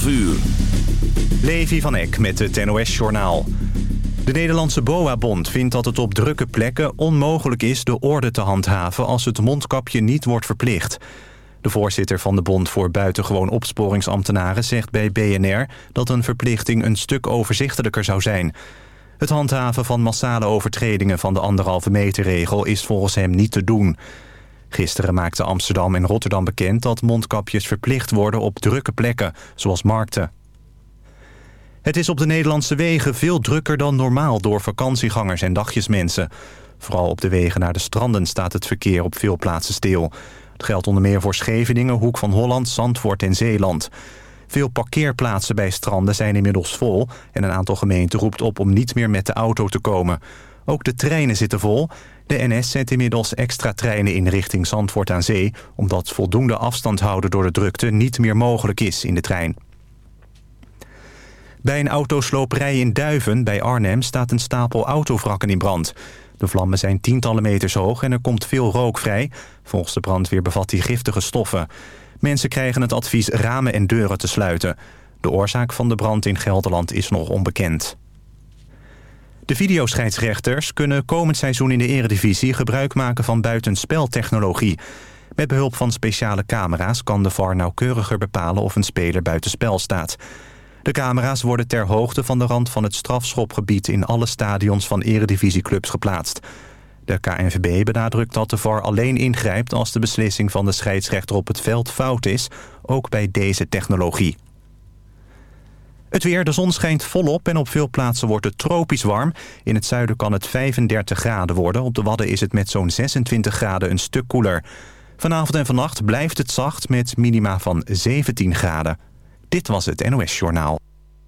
12 uur. Levi van Eck met het NOS-journaal. De Nederlandse BOA-bond vindt dat het op drukke plekken onmogelijk is de orde te handhaven als het mondkapje niet wordt verplicht. De voorzitter van de Bond voor Buitengewoon Opsporingsambtenaren zegt bij BNR dat een verplichting een stuk overzichtelijker zou zijn. Het handhaven van massale overtredingen van de anderhalve meter regel is volgens hem niet te doen. Gisteren maakten Amsterdam en Rotterdam bekend dat mondkapjes verplicht worden op drukke plekken, zoals markten. Het is op de Nederlandse wegen veel drukker dan normaal door vakantiegangers en dagjesmensen. Vooral op de wegen naar de stranden staat het verkeer op veel plaatsen stil. Het geldt onder meer voor Scheveningen, Hoek van Holland, Zandvoort en Zeeland. Veel parkeerplaatsen bij stranden zijn inmiddels vol... en een aantal gemeenten roept op om niet meer met de auto te komen. Ook de treinen zitten vol. De NS zet inmiddels extra treinen in richting Zandvoort aan Zee... omdat voldoende afstand houden door de drukte niet meer mogelijk is in de trein. Bij een autosloperij in Duiven bij Arnhem staat een stapel autovrakken in brand. De vlammen zijn tientallen meters hoog en er komt veel rook vrij. Volgens de brandweer bevat die giftige stoffen. Mensen krijgen het advies ramen en deuren te sluiten. De oorzaak van de brand in Gelderland is nog onbekend. De videoscheidsrechters kunnen komend seizoen in de eredivisie gebruik maken van buitenspeltechnologie. Met behulp van speciale camera's kan de VAR nauwkeuriger bepalen of een speler buitenspel staat. De camera's worden ter hoogte van de rand van het strafschopgebied... in alle stadions van eredivisieclubs geplaatst. De KNVB benadrukt dat de VAR alleen ingrijpt... als de beslissing van de scheidsrechter op het veld fout is. Ook bij deze technologie. Het weer, de zon schijnt volop en op veel plaatsen wordt het tropisch warm. In het zuiden kan het 35 graden worden. Op de Wadden is het met zo'n 26 graden een stuk koeler. Vanavond en vannacht blijft het zacht met minima van 17 graden. Dit was het NOS Journaal.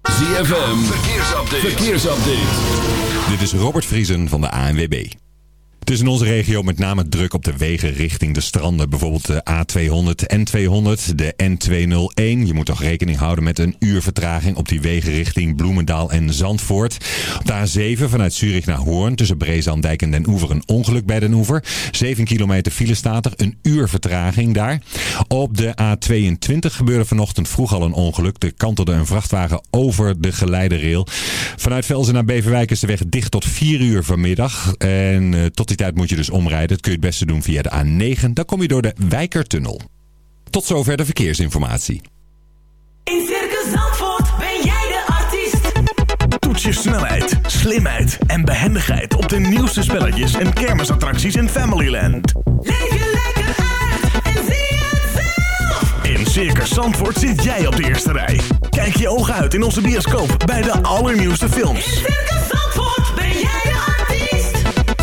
ZFM, verkeersupdate. verkeersupdate. Dit is Robert Vriesen van de ANWB. Het is in onze regio met name druk op de wegen richting de stranden. Bijvoorbeeld de A200, N200, de N201. Je moet toch rekening houden met een uur vertraging op die wegen richting Bloemendaal en Zandvoort. Op de A7 vanuit Zurich naar Hoorn tussen Breesandijk en Den Oever een ongeluk bij Den Oever. 7 kilometer file staat er, een uur vertraging daar. Op de A22 gebeurde vanochtend vroeg al een ongeluk. Er kantelde een vrachtwagen over de geleiderrail. Vanuit Velzen naar Beverwijk is de weg dicht tot 4 uur vanmiddag. En uh, tot die tijd moet je dus omrijden. Dat kun je het beste doen via de A9. Dan kom je door de Wijkertunnel. Tot zover de verkeersinformatie. In Circus Zandvoort ben jij de artiest. Toets je snelheid, slimheid en behendigheid op de nieuwste spelletjes en kermisattracties in Familyland. Leef je lekker uit en zie het zelf. In Circus Zandvoort zit jij op de eerste rij. Kijk je ogen uit in onze bioscoop bij de allernieuwste films. In Circus Zandvoort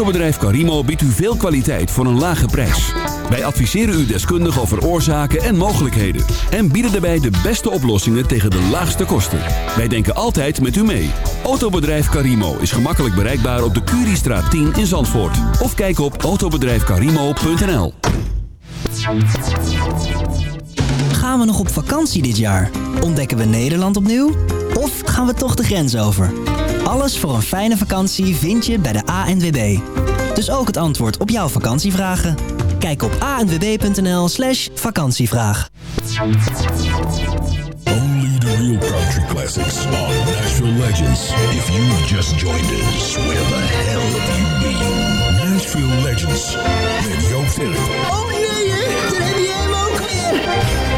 Autobedrijf Carimo biedt u veel kwaliteit voor een lage prijs. Wij adviseren u deskundig over oorzaken en mogelijkheden. En bieden daarbij de beste oplossingen tegen de laagste kosten. Wij denken altijd met u mee. Autobedrijf Carimo is gemakkelijk bereikbaar op de Curiestraat 10 in Zandvoort. Of kijk op autobedrijfcarimo.nl Gaan we nog op vakantie dit jaar? Ontdekken we Nederland opnieuw? Of gaan we toch de grens over? Alles voor een fijne vakantie vind je bij de ANWB. Dus ook het antwoord op jouw vakantievragen. Kijk op anwb.nl slash vakantievraag. Only the real country classics on Nashville Legends. If you just joined us, where the hell have you been? Nashville Legends met Joop Philip. Oh jee, daar heb je hem ook weer.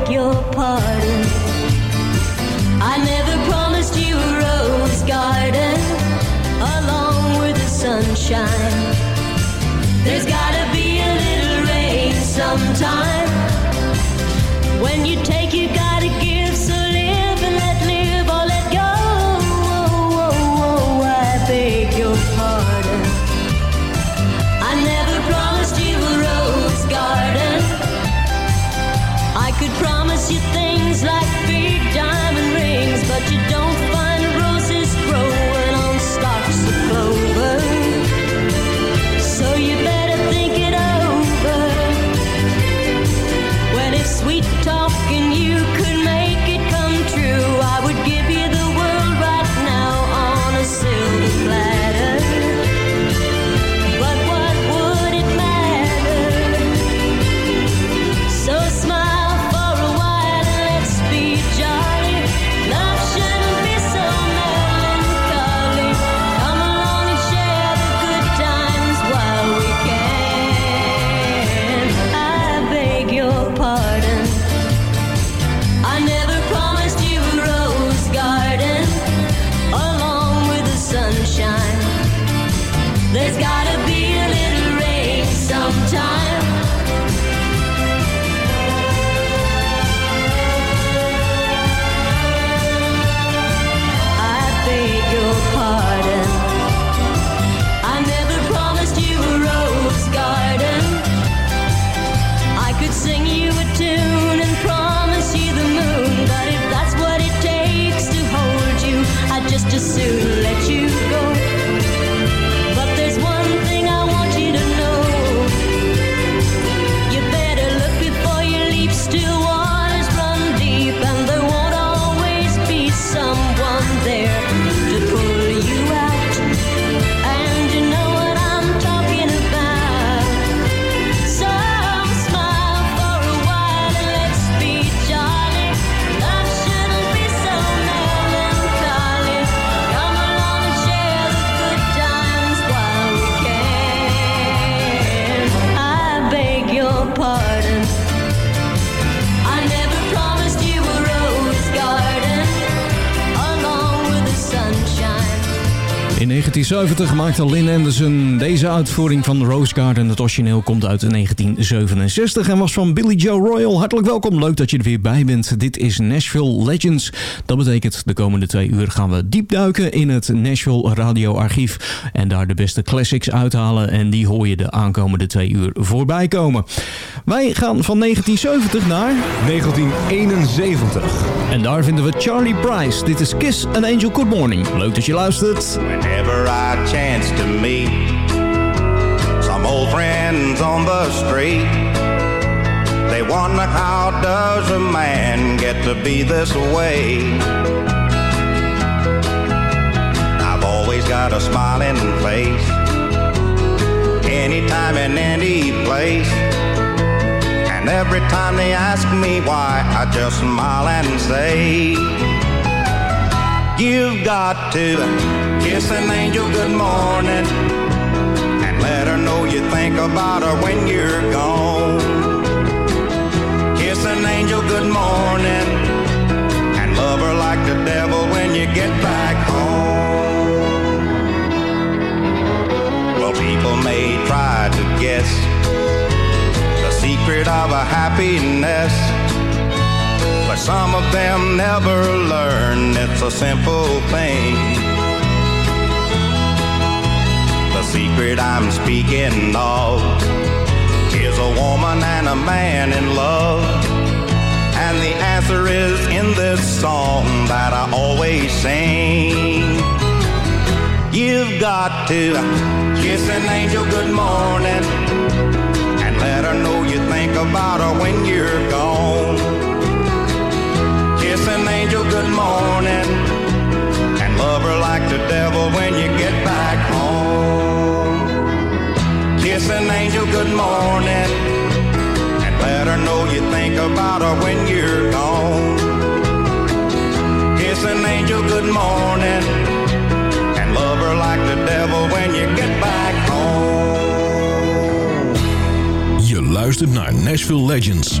Beg your pardon. I never promised you a rose garden along with the sunshine. There's gotta be a little rain sometime. When you take, 1970 maakte Lynn Anderson deze uitvoering van Rose Garden. Het origineel komt uit 1967 en was van Billy Joe Royal. Hartelijk welkom, leuk dat je er weer bij bent. Dit is Nashville Legends. Dat betekent de komende twee uur gaan we diep duiken in het Nashville radioarchief. En daar de beste classics uithalen. En die hoor je de aankomende twee uur voorbij komen. Wij gaan van 1970 naar... 1971. En daar vinden we Charlie Price. Dit is Kiss an Angel Good Morning. Leuk dat je luistert. Whenever I chance to meet on the street, they wonder how does a man get to be this way? I've always got a smiling face, anytime and any place. And every time they ask me why, I just smile and say, You've got to kiss an angel good morning think about her when you're gone. Kiss an angel good morning and love her like the devil when you get back home. Well, people may try to guess the secret of a happiness. But some of them never learn it's a simple thing. Secret I'm speaking of is a woman and a man in love. And the answer is in this song that I always sing. You've got to kiss an angel good morning and let her know you think about her when you're gone kiss an angel good morning and love her like the devil when you get back home. An angel good morning and let her know you think about her when you're gone. Kiss an angel good morning and love her like the devil when you get back home. Je luistert naar Nashville Legends.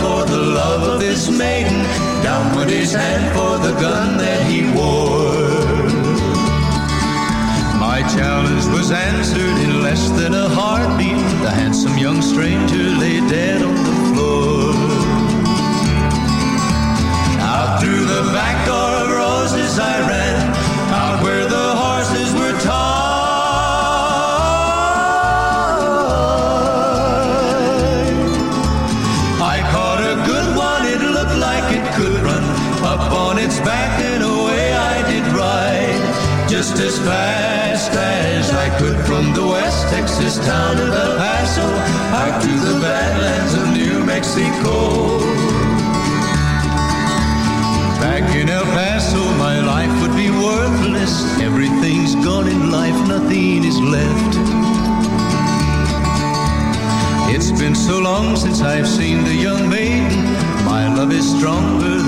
For the love of this maiden. Down went his hand for the gun that he wore. My challenge was answered in less than a heartbeat. The handsome young stranger lay dead on the floor. Out through the back door of roses I ran, fast as I could from the West Texas town of El Paso out to the badlands of New Mexico. Back in El Paso, my life would be worthless. Everything's gone in life, nothing is left. It's been so long since I've seen the young maiden. My love is stronger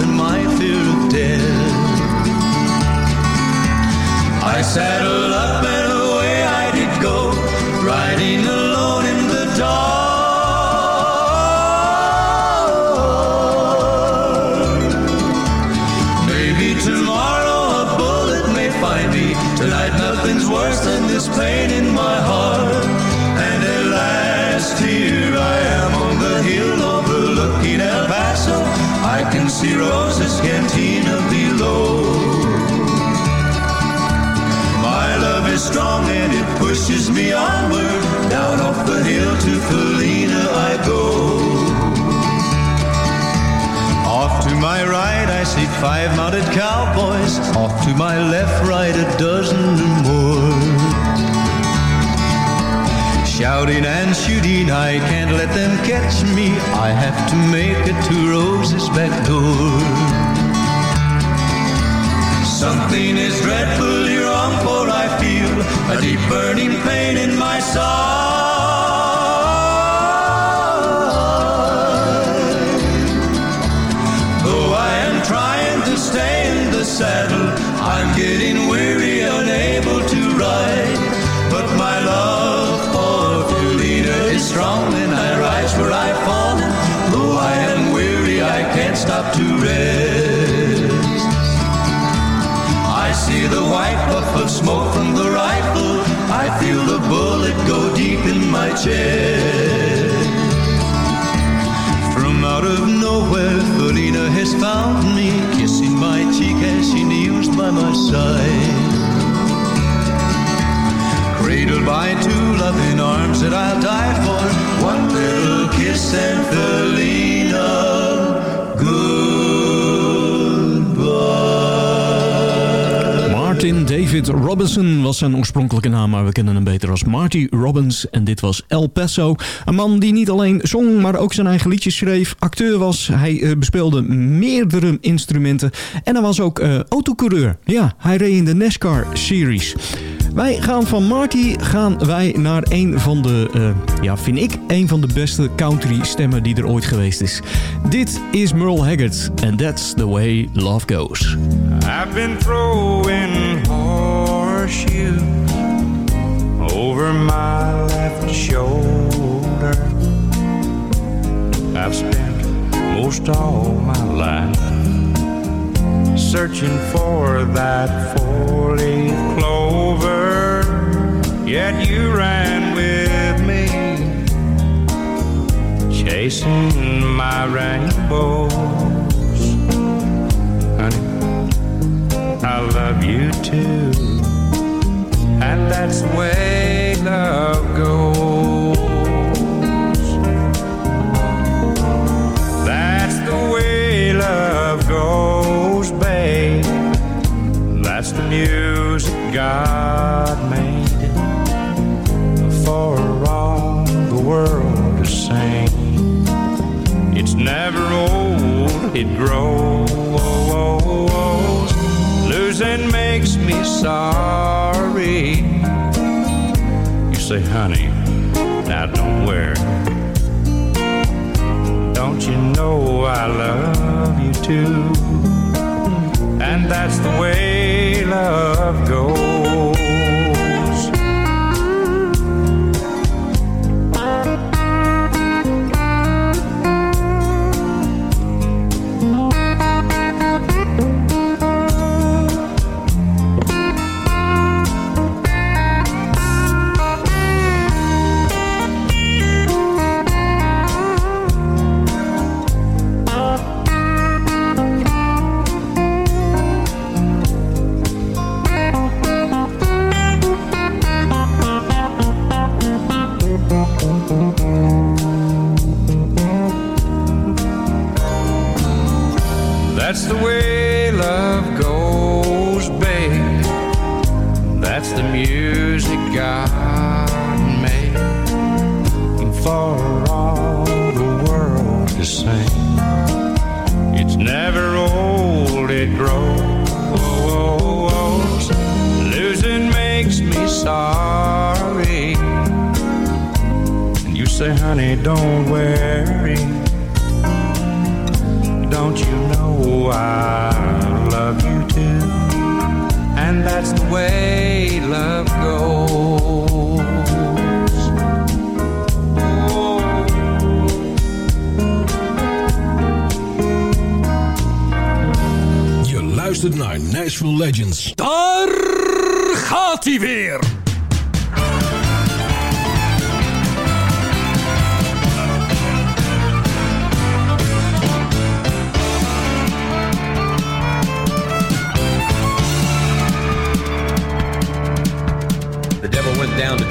I pushes me onward. Down off the hill to Felina I go. Off to my right I see five mounted cowboys. Off to my left, right a dozen or more. Shouting and shooting, I can't let them catch me. I have to make it to Rose's back door. Something is dreadfully wrong, for I feel a deep burning pain in my side. Though I am trying to stay in the saddle, I'm getting weary, unable to ride. But my love for Felina is strong, and I rise where I've fallen. Though I am weary, I can't stop to rest. Feel the bullet go deep in my chest. From out of nowhere, Felina has found me, kissing my cheek as she kneels by my side. Cradled by two loving arms that I'll die for, one little kiss and Felina, David Robinson was zijn oorspronkelijke naam, maar we kennen hem beter als Marty Robbins. En dit was El Paso. Een man die niet alleen zong, maar ook zijn eigen liedjes schreef. Acteur was, hij eh, bespeelde meerdere instrumenten. En hij was ook eh, autocoureur. Ja, hij reed in de NASCAR Series. Wij gaan van Marty gaan wij naar een van de, eh, ja, vind ik, een van de beste country stemmen die er ooit geweest is. Dit is Merle Haggard and That's the Way Love Goes. I've been throwing horseshoes over my left shoulder. I've spent most all my life searching for that four-leaf clover. Yet you ran with me, chasing my rainbows. Honey, I love you too. And that's the way love goes. God made for all the world to sing. It's never old, it grows. Losing makes me sorry. You say, honey, now don't worry. Don't you know I love you too? And that's the way love goes.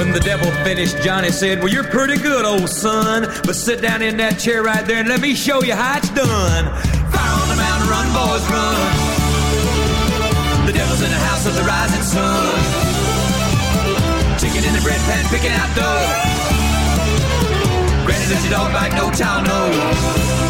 When the devil finished, Johnny said, Well, you're pretty good, old son. But sit down in that chair right there and let me show you how it's done. Fire on the mountain, run, boys, run. The devil's in the house of the rising sun. Chicken in the bread pan, picking out dough. Granny, does your dog bite? No child, no.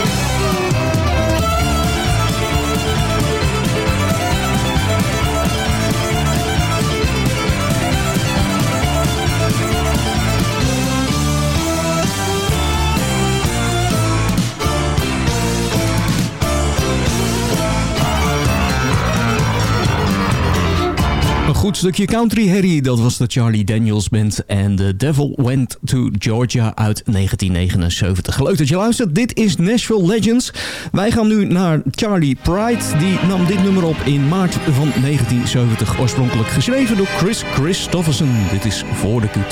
Goed stukje country Harry, dat was de Charlie Daniels Band en The Devil Went to Georgia uit 1979. Leuk dat je luistert, dit is Nashville Legends. Wij gaan nu naar Charlie Pride, die nam dit nummer op in maart van 1970. Oorspronkelijk geschreven door Chris Christofferson. Dit is For the Good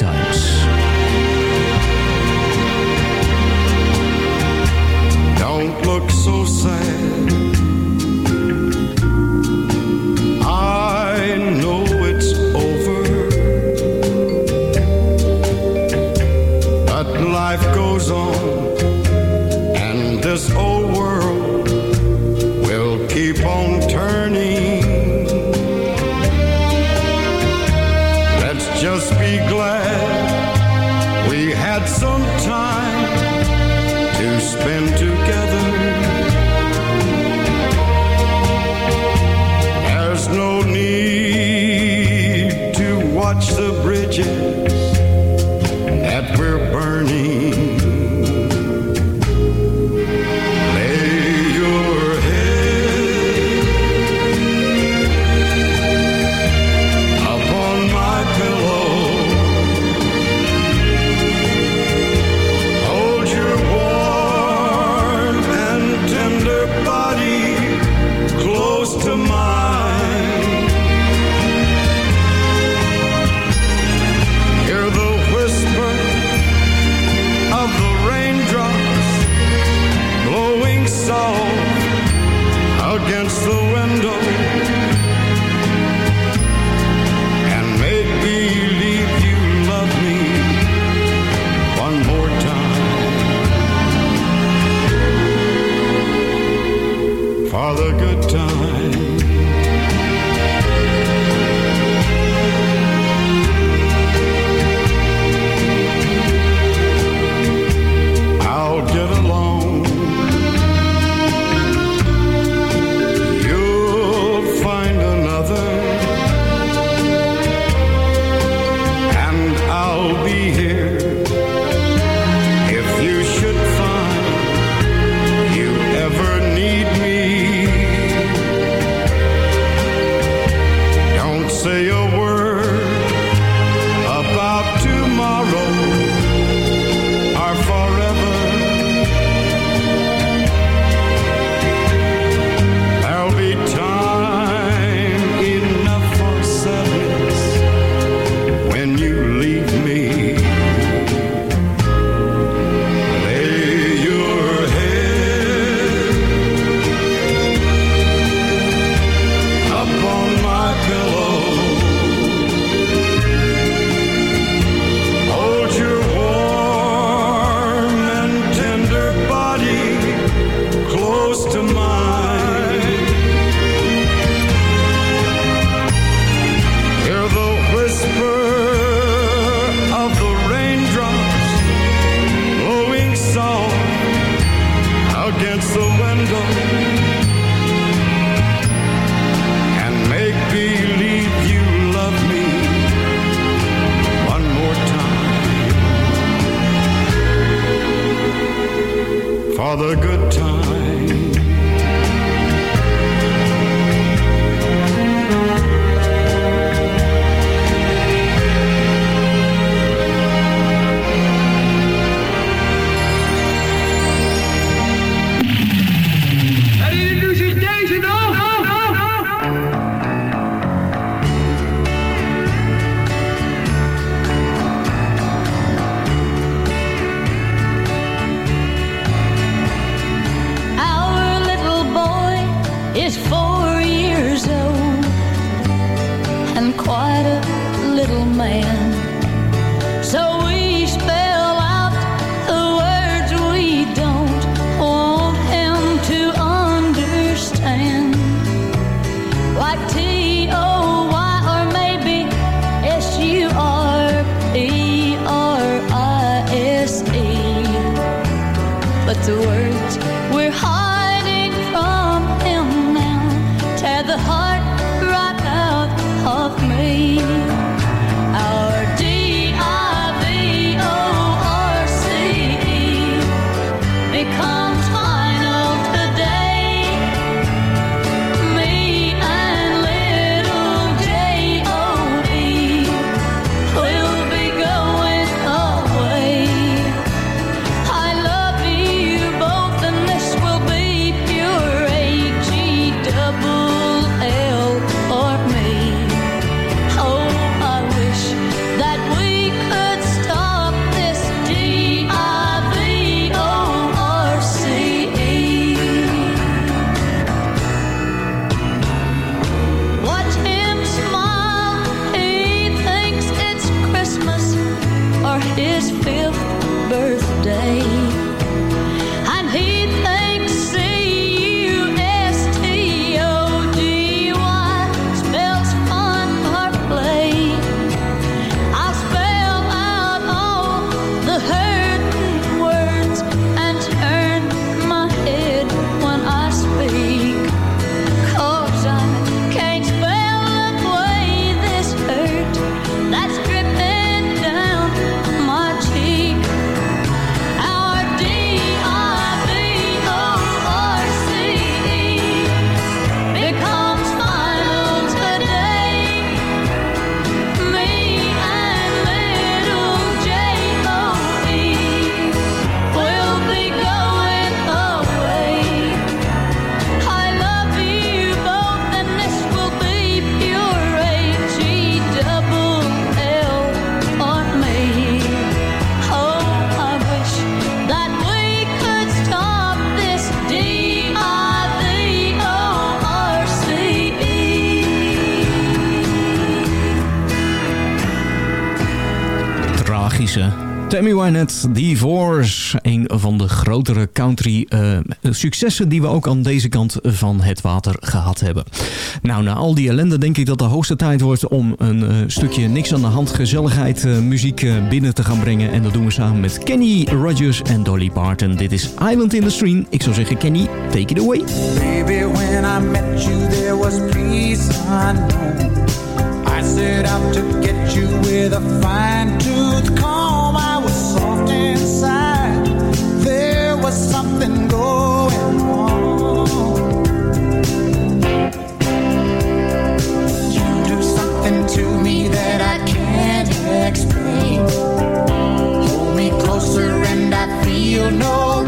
Amy Wynette, Divorce. Een van de grotere country-successen eh, die we ook aan deze kant van het water gehad hebben. Nou, na al die ellende denk ik dat de hoogste tijd wordt om een eh, stukje niks aan de hand gezelligheid eh, muziek binnen te gaan brengen. En dat doen we samen met Kenny Rogers en Dolly Parton. Dit is Island in the Stream. Ik zou zeggen, Kenny, take it away. Baby, when I met you, there was peace I know. I set out to get you with a fine tooth. you'll know.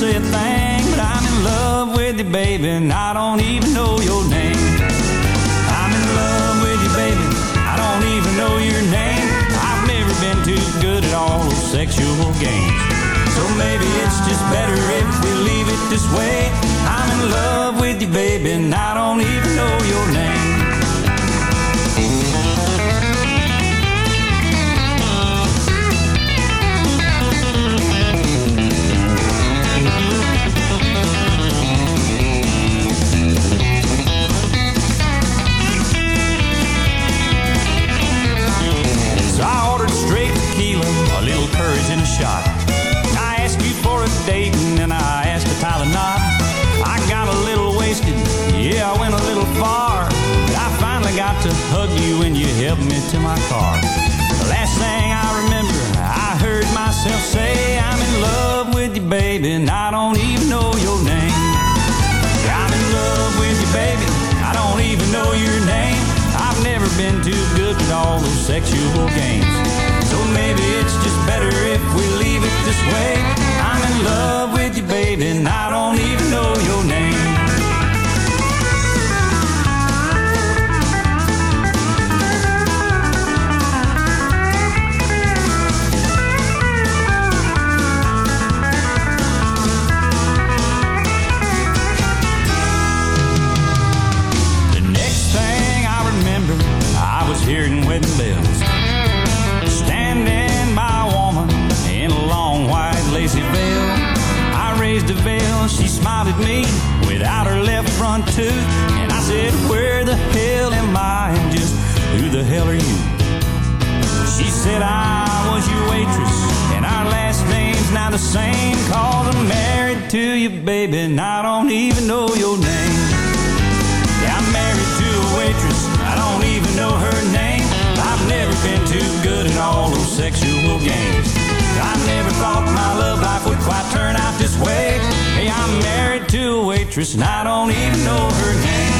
Say a thing. But I'm in love with you, baby, and I don't even know your name. I'm in love with you, baby. I don't even know your name. I've never been too good at all those sexual games. So maybe it's just better if we leave it this way. I'm in love with you, baby, and I don't even know your name. Shot. I asked you for a date and then I asked to tie the knot. I got a little wasted, yeah, I went a little far. I finally got to hug you and you helped me to my car. The last thing I remember, I heard myself say, I'm in love with you, baby, and I don't even know your name. I'm in love with you, baby. I don't even know your name. I've never been too good at all those sexual games. So maybe it's just better if we this way. I'm in love with you, baby, and I don't even A veil, she smiled at me without her left front tooth. And I said, Where the hell am I? And just who the hell are you? She said, I was your waitress, and our last name's now the same. Cause I'm married to you, baby, and I don't even know your name. Yeah, I'm married to a waitress. I don't even know her name. I've never been too good at all those sexual games. Thought my love life would quite turn out this way. Hey, I'm married to a waitress and I don't even know her name.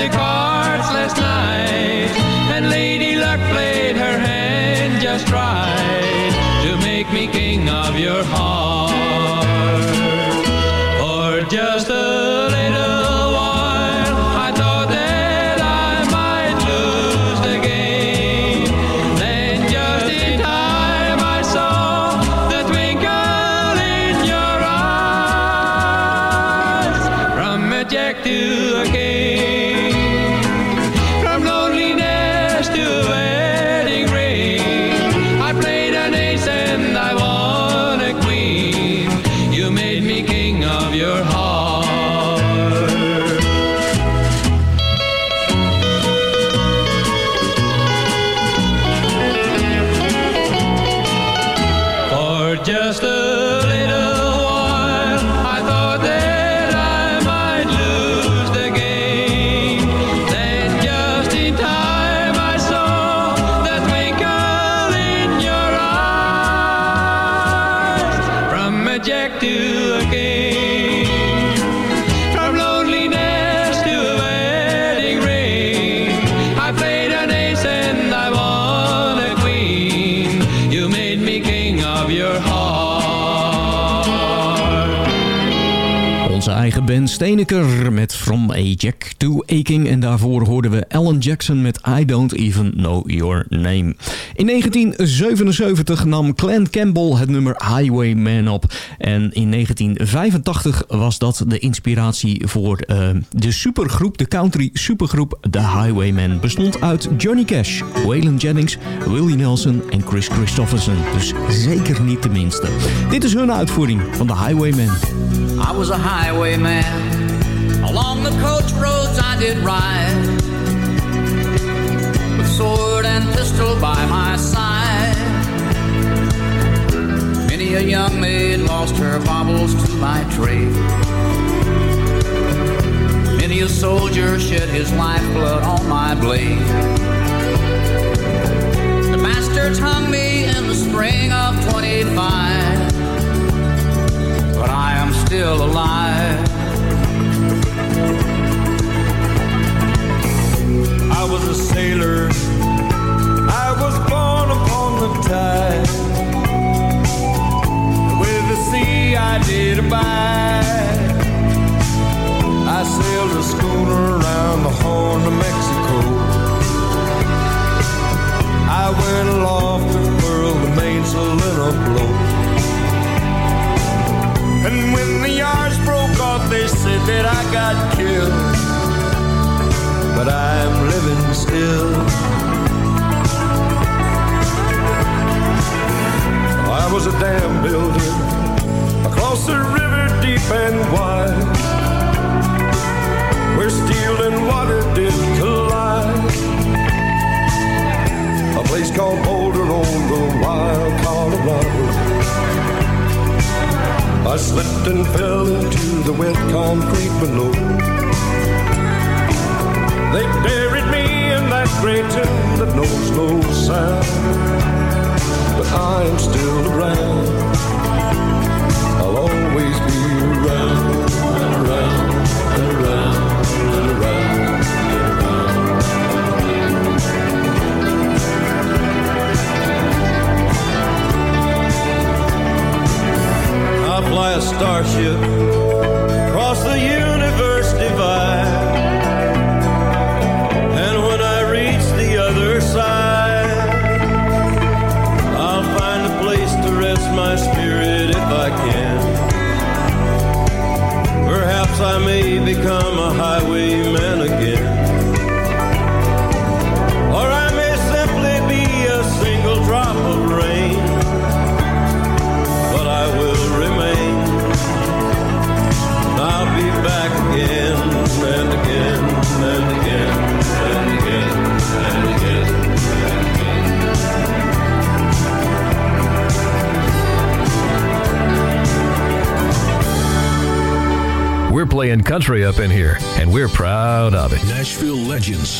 The cards last night. And Lady Luck played her hand just right to make me king of your heart. For just a Steeneker met From a Jack to a King. En daarvoor hoorden we Alan Jackson met I Don't Even Know Your Name. In 1977 nam Clan Campbell het nummer Highwayman op. En in 1985 was dat de inspiratie voor eh, de supergroep, de country supergroep The Highwaymen. Bestond uit Johnny Cash, Waylon Jennings, Willie Nelson en Chris Christopherson. Dus zeker niet de minste. Dit is hun uitvoering van The Highwaymen. I was a highwayman. Along the coach roads I did ride. With sword and pistol by my side. Many a young maid lost her baubles to my trade. Many a soldier shed his lifeblood on my blade. The bastards hung me in the spring of 25 but I am still alive. I was a sailor. I was born upon the tide. With the sea I did abide. I sailed a schooner around the Horn of Mexico. I went aloft and furled the mainsail in a blow. And when the yards broke off, they said that I got killed. But I'm living still. I was a dam builder across the river deep and wide. Where steel and water did collide. A place called Boulder on the wild Colorado. I slipped and fell into the wet concrete below. They buried me in that great tomb that knows no sound. But I am still around. I'll always be around around around around around. I fly a starship country up in here, and we're proud of it. Nashville Legends.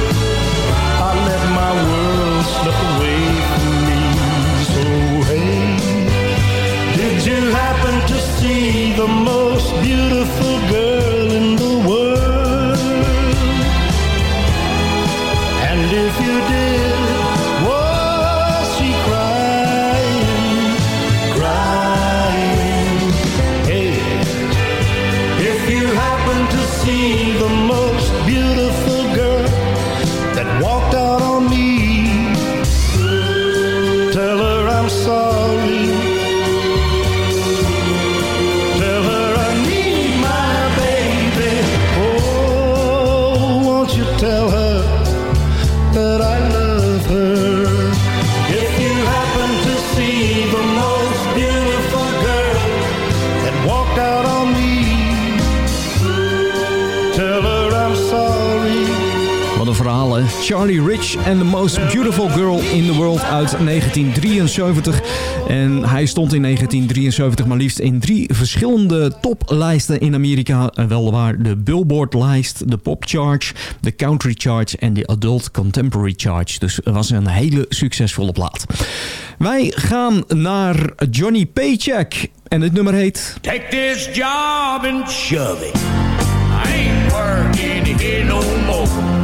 away from me. So hey, did you happen to see the most beautiful girl? Charlie Rich and the Most Beautiful Girl in the World uit 1973. En hij stond in 1973 maar liefst in drie verschillende toplijsten in Amerika. Eh, Wel waar de Billboard-lijst, de Pop Charge, de Country Charge en de Adult Contemporary Charge. Dus het was een hele succesvolle plaat. Wij gaan naar Johnny Paycheck. En het nummer heet... Take this job and shove it. I ain't working here no more.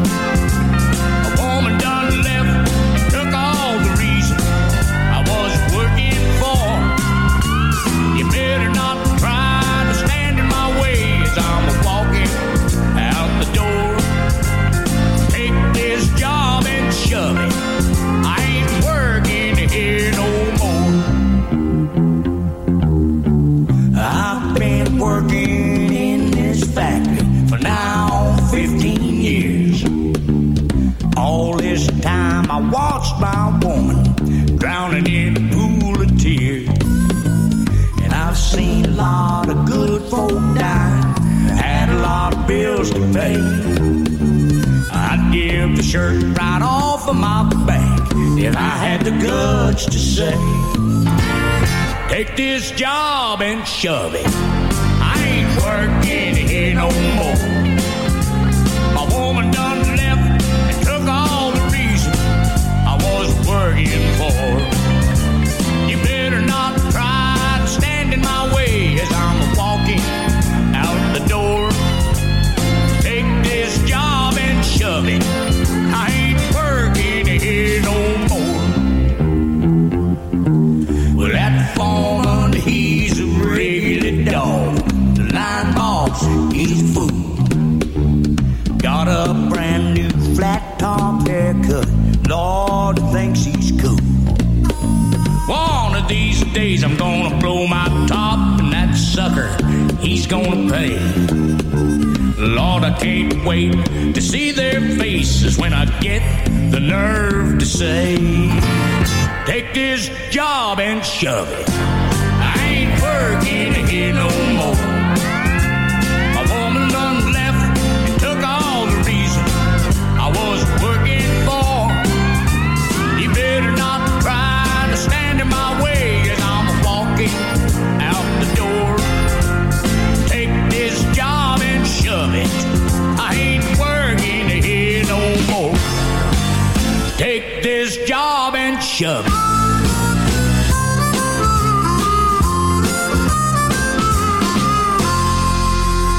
Folk die, had a lot of bills to pay. I'd give the shirt right off of my back if I had the guts to say. Take this job and shove it. I ain't working here no more. My woman done left and took all the reason I was working for. I ain't working here no more. Well, that foreman, he's a regular dog. The line boss, he's fool. Got a brand new flat top haircut. Lord thinks he's cool. One of these days I'm gonna blow my top, and that sucker, he's gonna pay. Lord, I can't wait to see their faces when I get the nerve to say, Take this job and shove it. I ain't working here no more. Shove.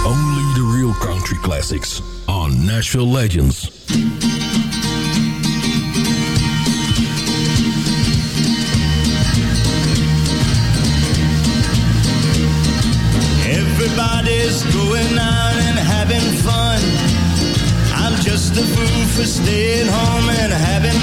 Only the real country classics on Nashville Legends. Everybody's going out and having fun. I'm just a fool for staying home and having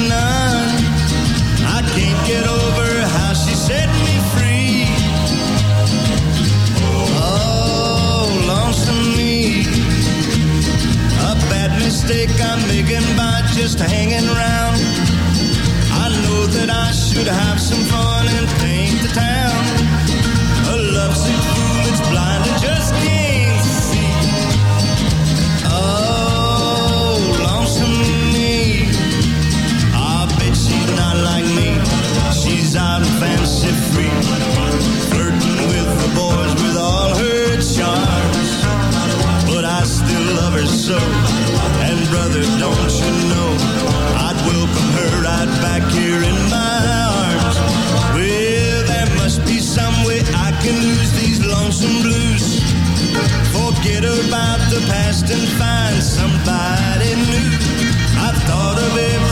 just hanging around. I know that I should have some fun and paint the town. songs blues. Forget about the past and find somebody new. I've thought of everything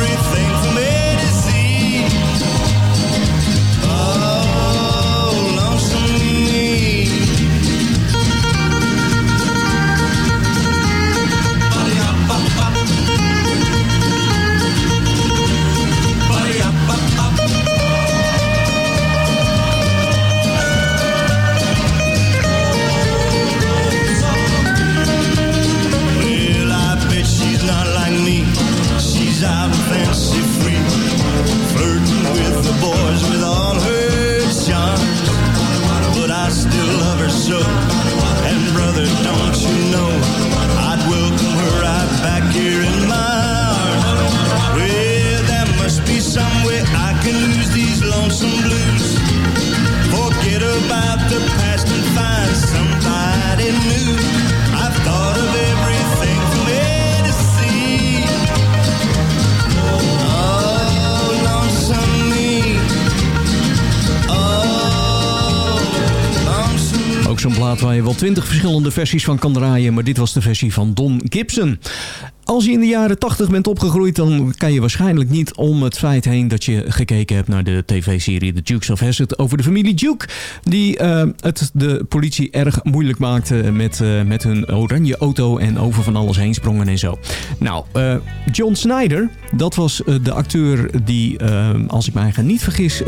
versies van kan draaien. Maar dit was de versie van Don Gibson. Als je in de jaren 80 bent opgegroeid, dan kan je waarschijnlijk niet om het feit heen dat je gekeken hebt naar de tv-serie The Dukes of Hazzard over de familie Duke. Die eh, het de politie erg moeilijk maakte met, eh, met hun oranje auto en over van alles heen sprongen en zo. Nou, eh, John Snyder, dat was de acteur die, als ik mij niet vergis,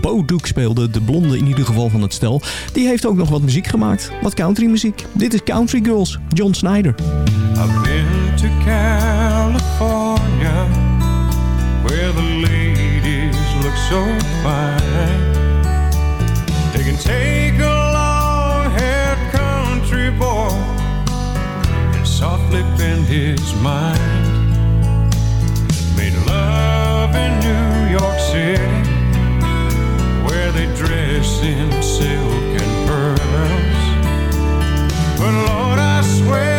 Bo Duke speelde. De blonde in ieder geval van het stel. Die heeft ook nog wat muziek gemaakt. Wat country muziek. Dit is Country Girls, John Snyder. To California where the ladies look so fine. They can take a long-haired country boy and softly bend his mind. Made love in New York City where they dress in silk and pearls. But Lord, I swear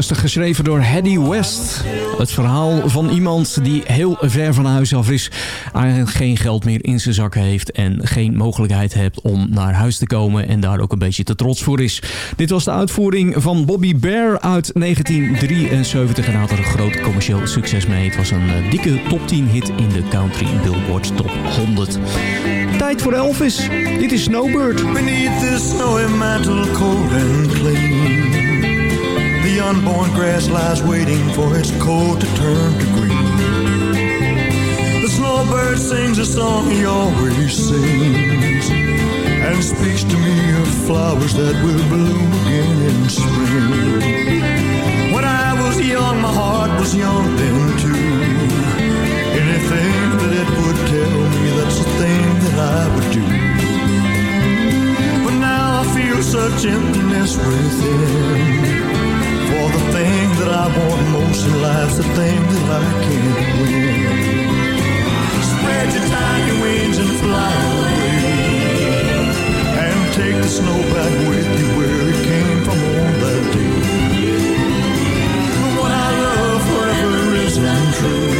1961 geschreven door Hedy West. Het verhaal van iemand die heel ver van huis af is. Eigenlijk geen geld meer in zijn zakken heeft. En geen mogelijkheid heeft om naar huis te komen. En daar ook een beetje te trots voor is. Dit was de uitvoering van Bobby Bear uit 1973. En had er een groot commercieel succes mee. Het was een eh, dikke top 10 hit in de Country Billboard Top 100. Tijd voor Elvis. Dit is Snowbird. Beneath snowy mantle, cold and clean, unborn grass lies waiting for its coat to turn to green. The snowbird sings a song he always sings, and speaks to me of flowers that will bloom again in spring. When I was young, my heart was young then too. Anything that it would tell me, that's the thing that I would do. But now I feel such emptiness within. For the thing that I want most in life's the thing that I can't win. Spread your tiny wings and fly away. And take the snow back with you where it came from on that day. What I love forever is untrue.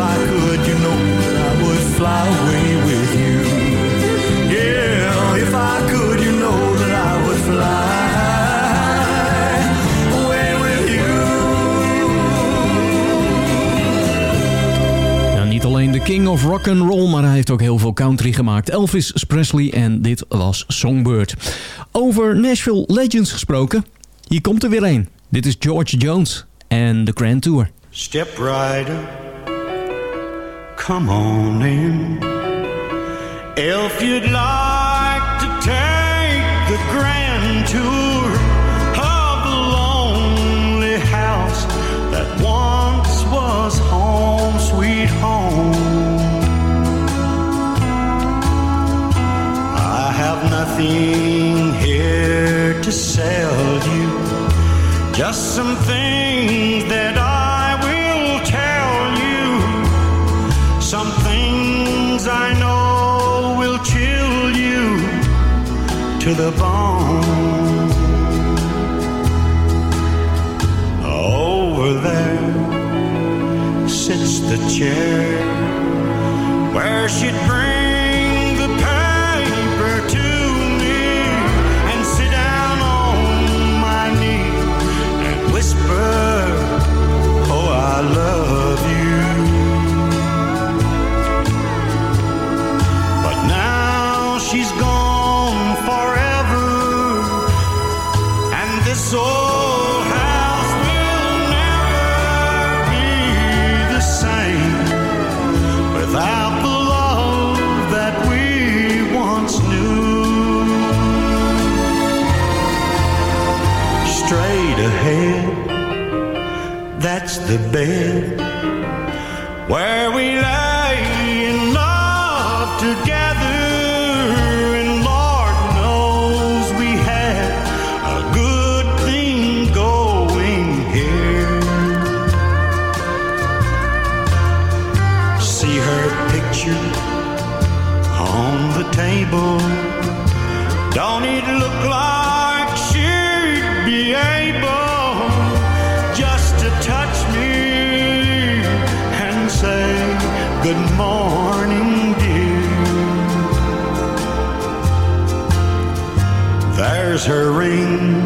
I could, you know that I would fly away with you. Yeah, if I could, you know that I would fly away with you. Ja, niet alleen de king of rock and roll, maar hij heeft ook heel veel country gemaakt. Elvis Presley en dit was Songbird. Over Nashville Legends gesproken, hier komt er weer een. Dit is George Jones en de Grand Tour. Step right up, come on in. If you'd like to take the grand tour of the lonely house that once was home, sweet home. I have nothing here to sell you, just some things that I to the bone. Over there sits the chair where she'd bring the paper to me and sit down on my knee and whisper, Oh, I love That's the bed where we lay in love together. Her rings,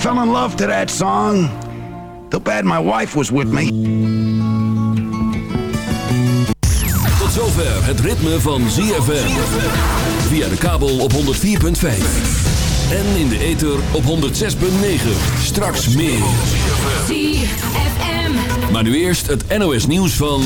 fell in love to that song. Too bad my wife was with me. Tot zover het ritme van ZFM. Via de kabel op 104.5. En in de ether op 106.9. Straks meer. ZFM. Maar nu eerst het NOS nieuws van...